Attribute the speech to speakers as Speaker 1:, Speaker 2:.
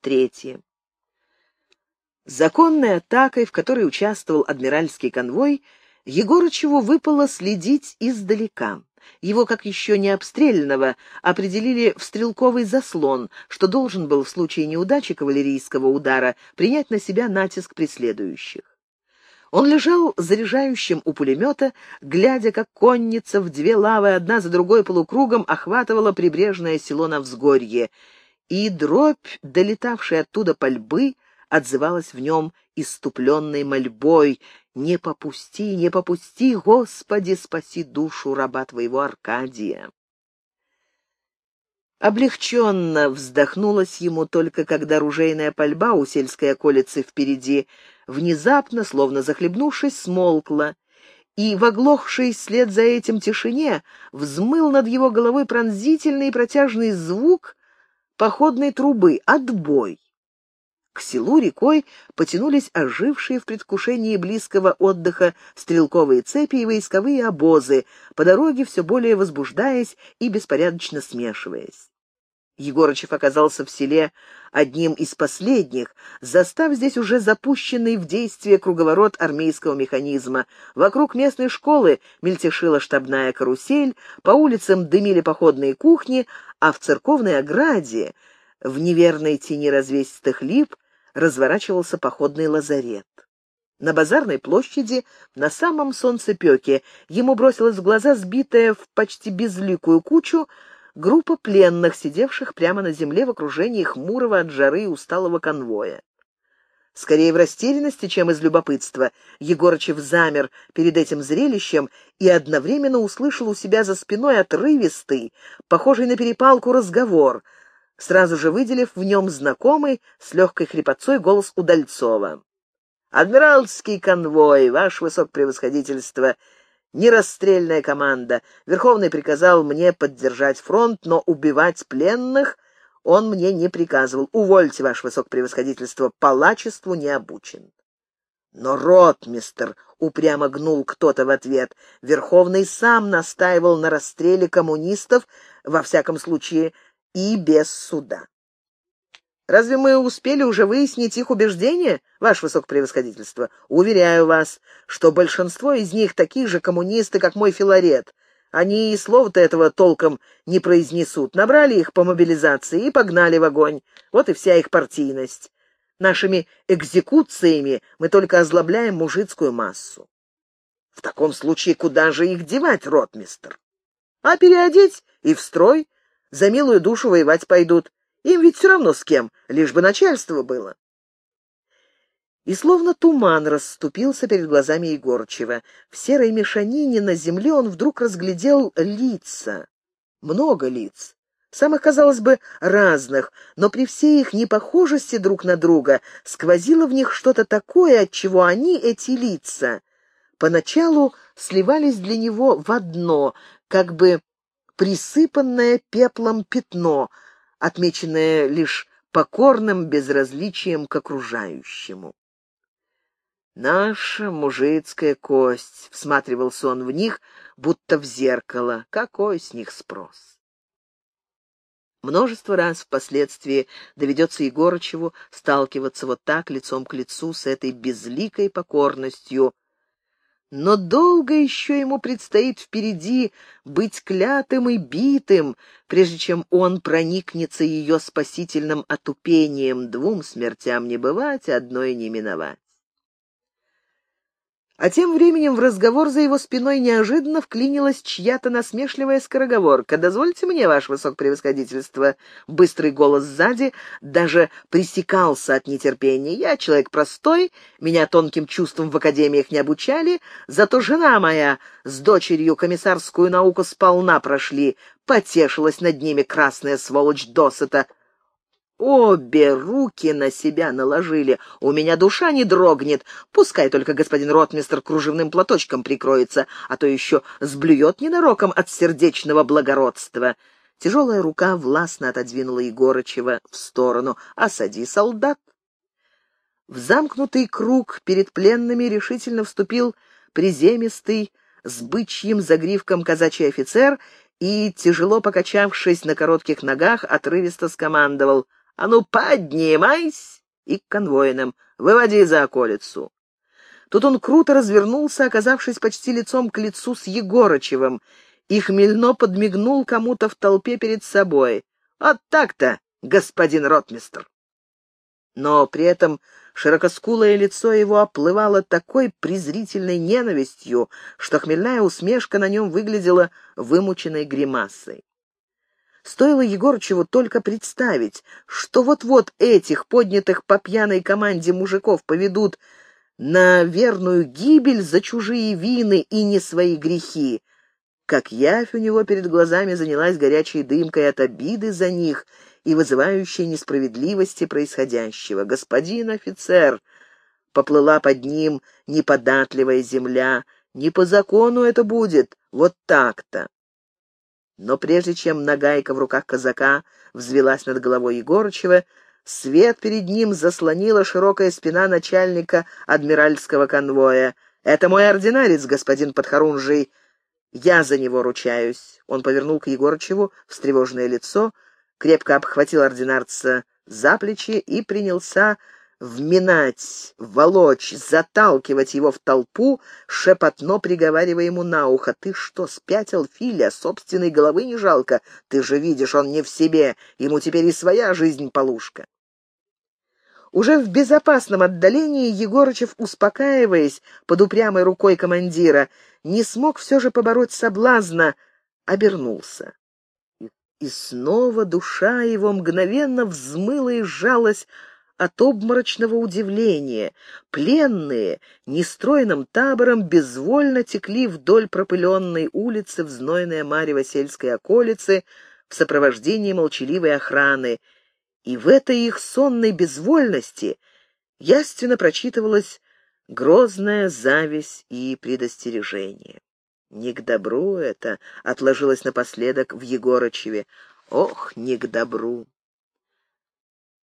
Speaker 1: Третье. Законной атакой, в которой участвовал адмиральский конвой, Егорычеву выпало следить издалека. Его, как еще не обстрелянного, определили в стрелковый заслон, что должен был в случае неудачи кавалерийского удара принять на себя натиск преследующих. Он лежал заряжающим у пулемета, глядя, как конница в две лавы одна за другой полукругом охватывала прибрежное село на взгорье, и дробь, долетавшая оттуда пальбы, отзывалась в нем иступленной мольбой «Не попусти, не попусти, Господи, спаси душу раба твоего Аркадия!» Облегченно вздохнулось ему только, когда ружейная пальба у сельской околицы впереди внезапно, словно захлебнувшись, смолкла, и в оглохшей след за этим тишине взмыл над его головой пронзительный и протяжный звук походной трубы «Отбой». К селу рекой потянулись ожившие в предвкушении близкого отдыха стрелковые цепи и войсковые обозы, по дороге все более возбуждаясь и беспорядочно смешиваясь. Егорычев оказался в селе одним из последних, застав здесь уже запущенный в действие круговорот армейского механизма. Вокруг местной школы мельтешила штабная карусель, по улицам дымили походные кухни, а в церковной ограде, в неверной тени развесистых лип, разворачивался походный лазарет. На базарной площади, на самом солнцепеке, ему бросилась в глаза сбитая в почти безликую кучу группа пленных, сидевших прямо на земле в окружении хмурого от жары и усталого конвоя. Скорее в растерянности, чем из любопытства, Егорычев замер перед этим зрелищем и одновременно услышал у себя за спиной отрывистый, похожий на перепалку разговор, сразу же выделив в нем знакомый с легкой хрипотцой голос Удальцова. «Адмиралский конвой, ваше высокопревосходительство!» Нерасстрельная команда. Верховный приказал мне поддержать фронт, но убивать пленных он мне не приказывал. Увольте, ваше высокопревосходительство, палачеству не обучен. Но ротмистер упрямо гнул кто-то в ответ. Верховный сам настаивал на расстреле коммунистов, во всяком случае, и без суда. Разве мы успели уже выяснить их убеждения, ваше высокопревосходительство? Уверяю вас, что большинство из них такие же коммунисты, как мой Филарет. Они и слова-то этого толком не произнесут. Набрали их по мобилизации и погнали в огонь. Вот и вся их партийность. Нашими экзекуциями мы только озлобляем мужицкую массу. В таком случае куда же их девать, ротмистр? А переодеть и в строй. За милую душу воевать пойдут. Им ведь все равно с кем, лишь бы начальство было. И словно туман расступился перед глазами Егорчева. В серой мешанине на земле он вдруг разглядел лица. Много лиц. Самых, казалось бы, разных, но при всей их непохожести друг на друга сквозило в них что-то такое, от чего они, эти лица, поначалу сливались для него в одно, как бы присыпанное пеплом пятно — отмеченное лишь покорным безразличием к окружающему. «Наша мужицкая кость», — всматривался он в них, будто в зеркало. Какой с них спрос? Множество раз впоследствии доведется Егорычеву сталкиваться вот так лицом к лицу с этой безликой покорностью, но долго еще ему предстоит впереди быть клятым и битым, прежде чем он проникнется ее спасительным отупением. Двум смертям не бывать, одной не миновать. А тем временем в разговор за его спиной неожиданно вклинилась чья-то насмешливая скороговорка. «Дозвольте мне, ваше высокопревосходительство». Быстрый голос сзади даже пресекался от нетерпения. «Я человек простой, меня тонким чувством в академиях не обучали, зато жена моя с дочерью комиссарскую науку сполна прошли, потешилась над ними красная сволочь досыта». Обе руки на себя наложили. У меня душа не дрогнет. Пускай только господин ротмистр кружевным платочком прикроется, а то еще сблюет ненароком от сердечного благородства. Тяжелая рука властно отодвинула Егорычева в сторону. «Осади, солдат!» В замкнутый круг перед пленными решительно вступил приземистый, с бычьим загривком казачий офицер и, тяжело покачавшись на коротких ногах, отрывисто скомандовал — А ну, поднимайся и к конвойным, выводи за околицу. Тут он круто развернулся, оказавшись почти лицом к лицу с Егорычевым, и хмельно подмигнул кому-то в толпе перед собой. «Вот так-то, господин ротмистр!» Но при этом широкоскулое лицо его оплывало такой презрительной ненавистью, что хмельная усмешка на нем выглядела вымученной гримасой. Стоило Егорычеву только представить, что вот-вот этих, поднятых по пьяной команде мужиков, поведут на верную гибель за чужие вины и не свои грехи, как явь у него перед глазами занялась горячей дымкой от обиды за них и вызывающей несправедливости происходящего. «Господин офицер!» — поплыла под ним неподатливая земля. «Не по закону это будет, вот так-то!» Но прежде чем нагайка в руках казака взвелась над головой Егорычева, Свет перед ним заслонила широкая спина начальника адмиральского конвоя. «Это мой ординарец, господин Подхорунжий. Я за него ручаюсь». Он повернул к Егорычеву встревоженное лицо, крепко обхватил ординарца за плечи и принялся вминать, волочь, заталкивать его в толпу, шепотно приговаривая ему на ухо. «Ты что, спятил, Филя? Собственной головы не жалко? Ты же видишь, он не в себе, ему теперь и своя жизнь полушка». Уже в безопасном отдалении Егорычев, успокаиваясь под упрямой рукой командира, не смог все же побороть соблазна, обернулся. И снова душа его мгновенно взмыла и сжалась от обморочного удивления. Пленные нестройным табором безвольно текли вдоль пропыленной улицы в знойное марево сельской околицы в сопровождении молчаливой охраны, и в этой их сонной безвольности яственно прочитывалась грозная зависть и предостережение. Не к добру это отложилось напоследок в Егорычеве. Ох, не к добру!